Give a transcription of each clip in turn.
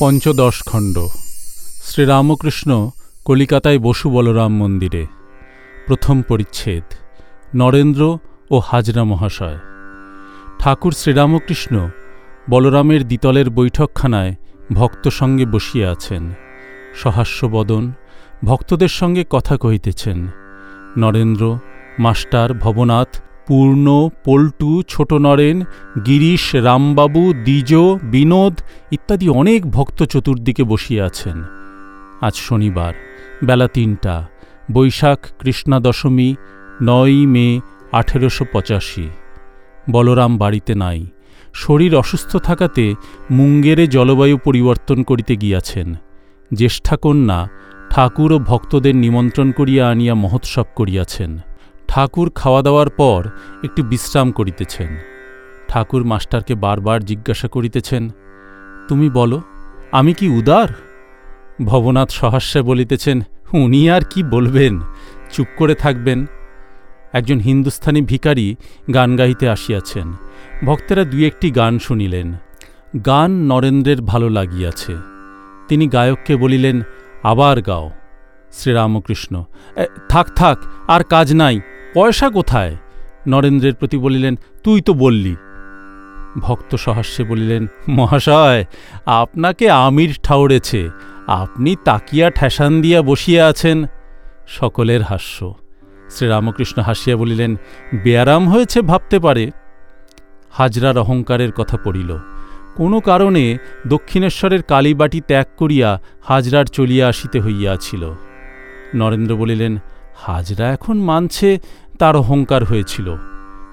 পঞ্চদশ খণ্ড। শ্রীরামকৃষ্ণ কলিকাতায় বসু বলরাম মন্দিরে। প্রথম পরিচ্ছেদ, নরেন্দ্র ও হাজরা মহাশয়। ঠাকুর শ্রীরামকৃষ্ণ বলরামের দ্বিতলের বৈঠকখানায় ভক্ত সঙ্গে বসিয়া আছেন। সহাস্যবদন ভক্তদের সঙ্গে কথা কহিতেছেন। নরেন্দ্র, মাস্টার ভবনাথ পূর্ণ, পল্টু ছোট নরেন গিরিশ, রামবাবু, দ্বিজ, বিনোদ ইত্যাদি অনেক ভক্ত চতুর্দিকে বসিয়া আছেন। আজ শনিবার, বেলা তিনটা, বৈশাখ কৃষ্ণা দশমী নয়ই মে, আঠেরোশো পঁচাশি। বলরাম বাড়িতে নাই, শরীর অসুস্থ থাকাতে মুঙ্গেরে জলবায়ু পরিবর্তন করিতে গিয়াছেন। জ্যেষ্ঠাকন্যা ঠাকুর ও ভক্তদের নিমন্ত্রণ করিয়া আনিয়া মহোৎসব করিয়াছেন। ঠাকুর খাওয়া দাওয়ার পর একটু বিশ্রাম করিতেছেন। ঠাকুর মাস্টারকে বারবার জিজ্ঞাসা করিতেছেন, তুমি বলো, আমি কি উদার? ভবনাথ সহাস্যে বলিতেছেন, উনি আর কি বলবেন? চুপ করে থাকবেন। একজন হিন্দুস্থানি ভিখারি গান গাইতে আসিয়াছেন। ভক্তেরা দুই একটি গান শুনিলেন। গান নরেন্দ্রের ভালো লাগিয়াছে। তিনি গায়ককে বলিলেন, আবার গাও, শ্রীরামকৃষ্ণ। থাক থাক, আর কাজ নাই। পয়সা কোথায়? নরেন্দ্রের প্রতি বলিলেন, তুই তো বললি। ভক্ত সহাস্যে বলিলেন, মহাশয়, আপনাকে আমির ঠাউরেছে আপনি তাকিয়া ঠেসান দিয়া বসিয়া আছেন। সকলের হাস্য। শ্রীরামকৃষ্ণ হাসিয়া বলিলেন, বেয়ারাম হয়েছে ভাবতে পারে। হাজরার অহংকারের কথা পড়িল। কোনো কারণে দক্ষিণেশ্বরের কালীবাটি ত্যাগ করিয়া হাজরার চলিয়া আসিতে হইয়াছিল। নরেন্দ্র বলিলেন হাজরা এখন মানছে তার অহংকার হয়েছিল।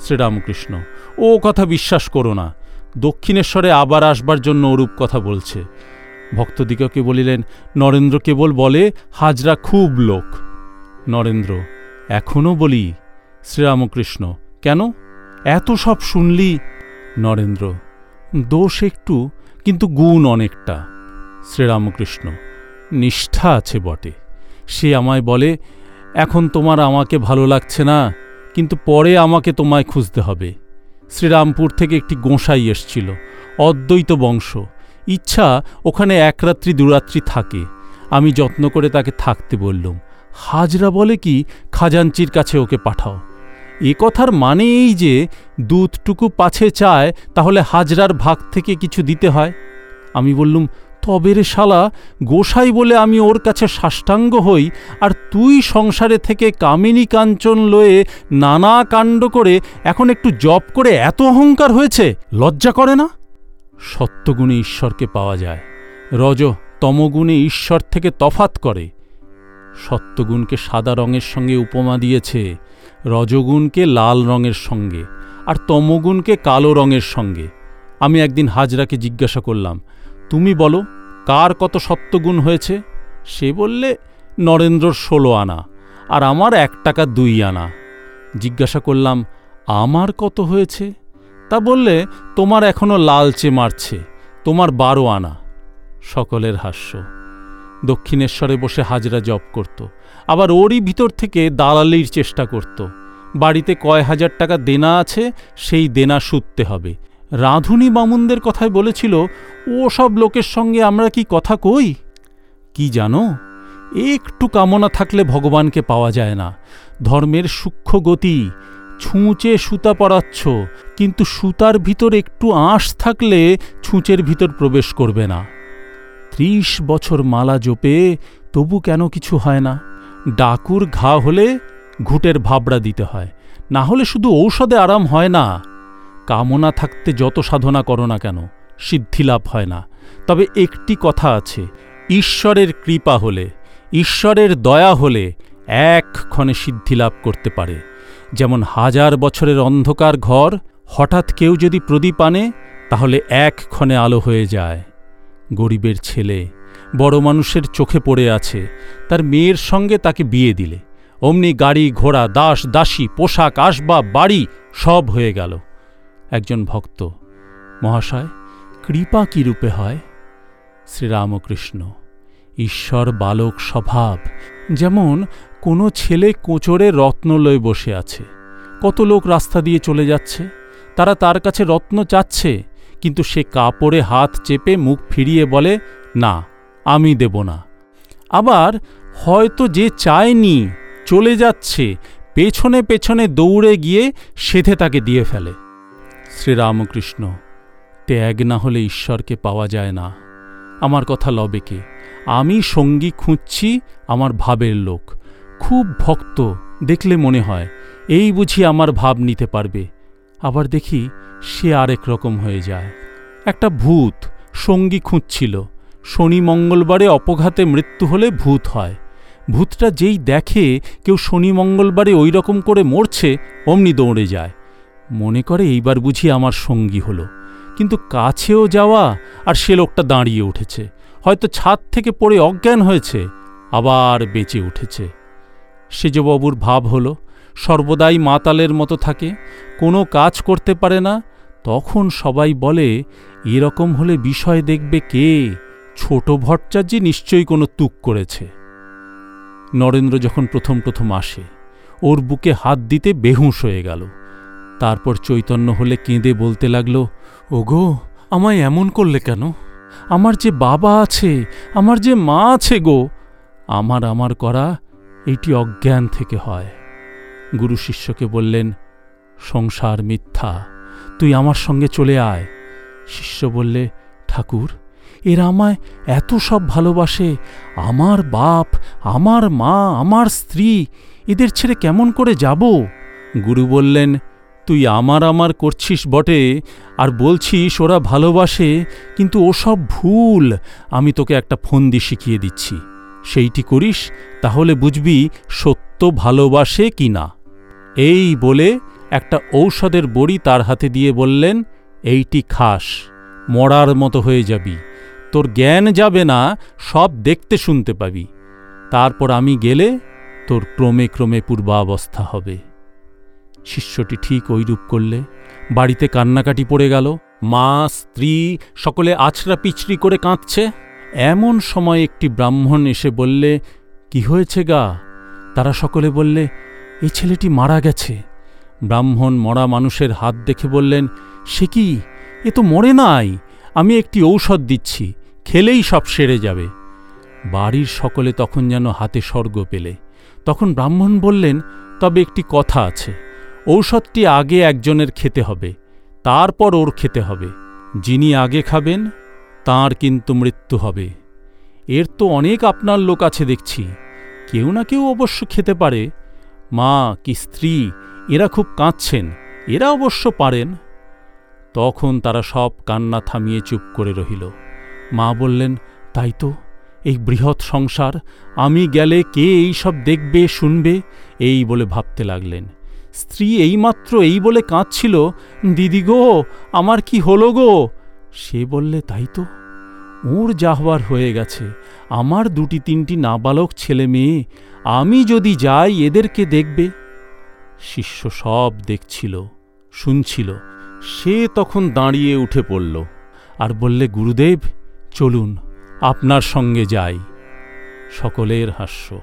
শ্রীরামকৃষ্ণ, ও কথা বিশ্বাস করো না। দক্ষিণেশ্বরে আবার আসবার জন্য ওরূপ কথা বলছে। ভক্তদিগকে বলিলেন, নরেন্দ্র কেবল বলে, হাজরা খুব লোক। নরেন্দ্র এখনও বলি, শ্রীরামকৃষ্ণ, কেন? এত সব শুনলি? নরেন্দ্র, দোষ একটু, কিন্তু গুণ অনেকটা। শ্রীরামকৃষ্ণ, নিষ্ঠা আছে বটে। সে আমায় বলে এখন তোমার আমাকে ভালো লাগছে না, কিন্তু পরে আমাকে তোমায় খুঁজতে হবে। শ্রীরামপুর থেকে একটি গোঁসাই এসছিল, অদ্বৈত বংশ। ইচ্ছা ওখানে এক রাত্রি দুরাত্রি থাকে। আমি যত্ন করে তাকে থাকতে বললুম, হাজরা বলে কি, খাজাঞ্চির কাছে ওকে পাঠাও। এ কথার মানে এই যে দুধটুকু পাছে চায়, তাহলে হাজরার ভাগ থেকে কিছু দিতে হয়? আমি বললুম তবে রে শালা, গোসাই বলে আমি ওর কাছে সাষ্টাঙ্গ হই, আর তুই সংসারে থেকে কামিনী কাঞ্চন লয়ে নানা কাণ্ড করে এখন একটু জপ করে এত অহংকার হয়েছে, লজ্জা করে না? সত্যগুণে ঈশ্বরকে পাওয়া যায়, রজ তমগুণে ঈশ্বর থেকে তফাত করে। সত্যগুণকে সাদা রঙের সঙ্গে উপমা দিয়েছে, রজগুণকে লাল রঙের সঙ্গে, আর তমগুণকে কালো রঙের সঙ্গে। আমি একদিন হাজরাকে জিজ্ঞাসা করলাম তুমি বলো, কার কত সত্যগুণ হয়েছে? সে বললে, নরেন্দ্রর ষোলো আনা, আর আমার এক টাকা দুই আনা। জিজ্ঞাসা করলাম, আমার কত হয়েছে? তা বললে, তোমার এখনও লালচে মারছে, তোমার বারো আনা। সকলের হাস্য। দক্ষিণেশ্বরে বসে হাজরা জপ করত, আবার ওরই ভিতর থেকে দালালির চেষ্টা করত। বাড়িতে কয় হাজার টাকা দেনা আছে, সেই দেনা সুদতে হবে। রাঁধুনি বামুনদের কথায় বলেছিল, ও সব লোকের সঙ্গে আমরা কি কথা কই? কি জানো, একটু কামনা থাকলে ভগবানকে পাওয়া যায় না। ধর্মের সূক্ষ্ম গতি, ছুঁচে সুতা পড়াচ্ছ কিন্তু সুতার ভিতর একটু আঁশ থাকলে ছুঁচের ভিতর প্রবেশ করবে না। ত্রিশ বছর মালা জোপে তবু কেন কিছু হয় না? ডাকুর ঘা হলে ঘুটের ভাবড়া দিতে হয়। না হলে শুধু ঔষধে আরাম হয় না। কামনা থাকতে যত সাধনা করো না কেন সিদ্ধিলাভ হয় না। তবে একটি কথা আছে, ঈশ্বরের কৃপা হলে, ঈশ্বরের দয়া হলে এক ক্ষণে সিদ্ধিলাভ করতে পারে। যেমন হাজার বছরের অন্ধকার ঘর, হঠাৎ কেউ যদি প্রদীপ আনে, তাহলে এক ক্ষণে আলো হয়ে যায়। গরিবের ছেলে, বড় মানুষের চোখে পড়ে আছে, তার মেয়ের সঙ্গে তাকে বিয়ে দিলে। অমনি গাড়ি, ঘোড়া, দাস, দাসী, পোশাক, আসবাব, বাড়ি সব হয়ে গেল। একজন ভক্ত। মহাশয়, কৃপা কি রূপে হয়? শ্রীরামকৃষ্ণ, ঈশ্বর বালক স্বভাব, যেমন কোনো ছেলে কোচরে রত্ন লয়ে বসে আছে। কত লোক রাস্তা দিয়ে চলে যাচ্ছে। তারা তার কাছে রত্ন চাচ্ছে, কিন্তু সে কাপড়ে হাত চেপে মুখ ফিরিয়ে বলে, না, আমি দেব না। আবার হয়তো যে চায়নি, চলে যাচ্ছে, পেছনে পেছনে দৌড়ে গিয়ে সেধে তাকে দিয়ে ফেলে। শ্রীরামকৃষ্ণ, ত্যাগ না হলে ঈশ্বরকে পাওয়া যায় না। আমার কথা লবে কে? আমি সঙ্গী খুঁজছি আমার ভাবের লোক। খুব ভক্ত, দেখলে মনে হয়, এই বুঝি আমার ভাব নিতে পারবে। আবার দেখি সে আরেক রকম হয়ে যায়। একটা ভূত সঙ্গী খুঁজছিল। শনি মঙ্গলবারে অপঘাতে মৃত্যু হলে ভূত হয়। ভূতটা যেই দেখে কেউ শনি মঙ্গলবারে ওই রকম করে মরছে, অমনি দৌড়ে যায়। মনে করে এইবার বুঝি আমার সঙ্গী হলো। কিন্তু কাছেও যাওয়া আর সে লোকটা দাঁড়িয়ে উঠেছে। হয়তো ছাদ থেকে পড়ে অজ্ঞান হয়েছে, আবার বেঁচে উঠেছে। সেজবাবুর ভাব হলো, সর্বদাই মাতালের মতো থাকে, কোনো কাজ করতে পারে না, তখন সবাই বলে, এরকম হলে বিষয় দেখবে কে? ছোট ভট্টাচার্য নিশ্চয়ই কোনো তুক করেছে। নরেন্দ্র যখন প্রথম প্রথম আসে, ওর বুকে হাত দিতে বেহুঁশ হয়ে গেল। তারপর চৈতন্য হলে কেঁদে বলতে লাগল, ওগো, আমায় এমন করলে কেন? আমার যে বাবা আছে, আমার যে মা আছে গো, আমার আমার করা এটি অজ্ঞান থেকে হয়। গুরু শিষ্যকে বললেন, সংসার মিথ্যা, তুই আমার সঙ্গে চলে আয়। শিষ্য বললে, ঠাকুর, এরা আমায় এত সব ভালোবাসে, আমার বাপ, আমার মা, আমার স্ত্রী, এদের ছেড়ে কেমন করে যাব? গুরু বললেন তুই আমার আমার করছিস বটে, আর বলছিস ওরা ভালোবাসে, কিন্তু ওসব ভুল। আমি তোকে একটা ফন্দি শিখিয়ে দিচ্ছি। সেইটি করিস, তাহলে বুঝবি সত্য ভালোবাসে কি না এই বলে একটা ঔষধের বড়ি তার হাতে দিয়ে বললেন, এইটি খাস, মরার মতো হয়ে যাবি। তোর জ্ঞান যাবে না, সব দেখতে শুনতে পাবি। তারপর আমি গেলে তোর ক্রমে ক্রমে পূর্বাবস্থা হবে। শিষ্যটি ঠিক ঐরূপ করলে। বাড়িতে কান্নাকাটি পড়ে গেল। মা, স্ত্রী সকলে আছড়া পিছড়ি করে কাঁদছে। এমন সময় একটি ব্রাহ্মণ এসে বললে, কি হয়েছে গা? তারা সকলে বললে এই ছেলেটি মারা গেছে। ব্রাহ্মণ মরা মানুষের হাত দেখে বললেন, সে কি? এ তো মরে নাই। আমি একটি ঔষধ দিচ্ছি। খেলেই সব সেরে যাবে। বাড়ির সকলে তখন যেন হাতে স্বর্গ পেলে। তখন ব্রাহ্মণ বললেন, তবে একটি কথা আছে। ঔষধটি আগে একজনের খেতে হবে, তারপর ওর খেতে হবে। যিনি আগে খাবেন, তার কিন্তু মৃত্যু হবে। এর তো অনেক আপনার লোক আছে দেখছি। কেউ না কেউ অবশ্য খেতে পারে। মা, কি স্ত্রী, এরা খুব কাঁদছেন, এরা অবশ্য পারেন। তখন তারা সব কান্না থামিয়ে চুপ করে রহিল। মা বললেন, তাই তো, এই বৃহৎ সংসার, আমি গেলে কে এই সব দেখবে, শুনবে? এই বলে ভাবতে লাগলেন। স্ত্রী এইমাত্র এই বলে কাঁদছিল, দিদি গো, আমার কি হলো গো? সে বললে, তাই তো ওর যা হওয়ার হয়ে গেছে, আমার দুটি তিনটি নাবালক ছেলে মেয়ে, আমি যদি যাই এদেরকে দেখবে? শিষ্য সব দেখছিল, শুনছিল, সে তখন দাঁড়িয়ে উঠে পড়ল, আর বললে, গুরুদেব, চলুন, আপনার সঙ্গে যাই। সকলের হাস্য।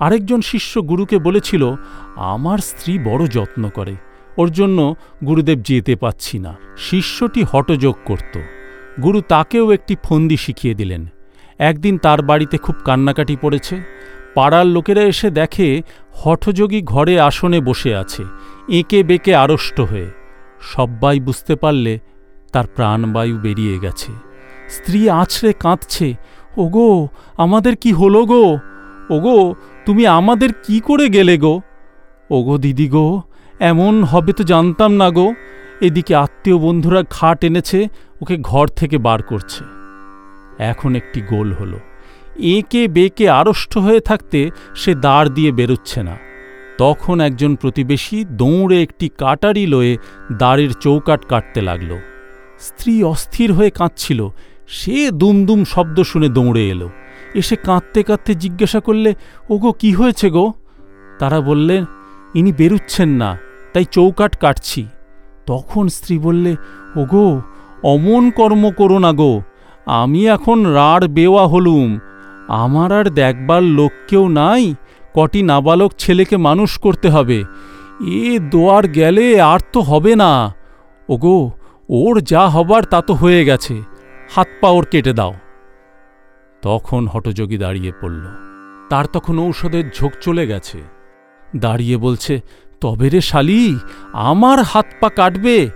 আরেকজন শিষ্য গুরুকে বলেছিল, আমার স্ত্রী বড় যত্ন করে, ওর জন্য গুরুদেব যেতে পাচ্ছি না। শিষ্যটি হটযোগ করত। গুরু তাকেও একটি ফন্দি শিখিয়ে দিলেন। একদিন তার বাড়িতে খুব কান্নাকাটি পড়েছে। পাড়ার লোকেরা এসে দেখে হঠযোগী ঘরে আসনে বসে আছে, এঁকে বেঁকে আড়ষ্ট হয়ে। সব্বাই বুঝতে পারলে তার প্রাণবায়ু বেরিয়ে গেছে। স্ত্রী আছড়ে কাঁদছে, ওগো, আমাদের কি হলো গো? ওগো তুমি আমাদের কি করে গেলে গো? ওগো দিদি গো, এমন হবে তো জানতাম না গো। এদিকে আত্মীয় বন্ধুরা খাট এনেছে, ওকে ঘর থেকে বার করছে। এখন একটি গোল হলো। এঁকে বেঁকে আড়ষ্ট হয়ে থাকতে সে দাঁড় দিয়ে বেরোচ্ছে না। তখন একজন প্রতিবেশী দৌড়ে একটি কাটারি লয়ে দাঁড়ের চৌকাট কাটতে লাগল। স্ত্রী অস্থির হয়ে কাঁদছিল। সে দুমদুম শব্দ শুনে দৌড়ে এলো। এসে কাঁদতে কাঁদতে জিজ্ঞাসা করলে, ওগো, কি হয়েছে গো? তারা বললেন, ইনি বেরুচ্ছেন না, তাই চৌকাট কাটছি। তখন স্ত্রী বললে, ওগো, অমন কর্ম করো না গো, আমি এখন রাড় বেওয়া হলুম, আমার আর দেখবার লোক কেউ নাই, কটি নাবালক ছেলেকে মানুষ করতে হবে, এ দোয়ার গেলে আর তো হবে না। ওগো, ওর যা হবার তা তো হয়ে গেছে, হাত পা ওর কেটে দাও। তখন হটযোগী দাঁড়িয়ে পড়ল। তার তখন ঔষধের ঝোঁক চলে গেছে। দাঁড়িয়ে বলছে, তবে রে শালি, আমার হাত পা কাটবে।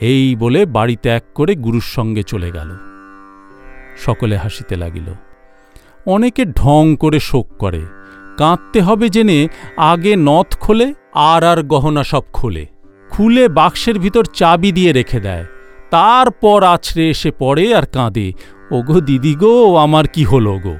এই বলে বাড়ি ত্যাগ করে গুরুর সঙ্গে চলে গেল। সকলে হাসিতে লাগিল। অনেকে ঢং করে শোক করে। কাঁদতে হবে জেনে আগে নথ খোলে, আর আর গহনা সব খোলে। খুলে বাক্সের ভিতর চাবি দিয়ে রেখে দেয়। তারপর আছড়ে এসে পড়ে আর কাঁদে। ওগো দিদি গো আমার কি হলো গো?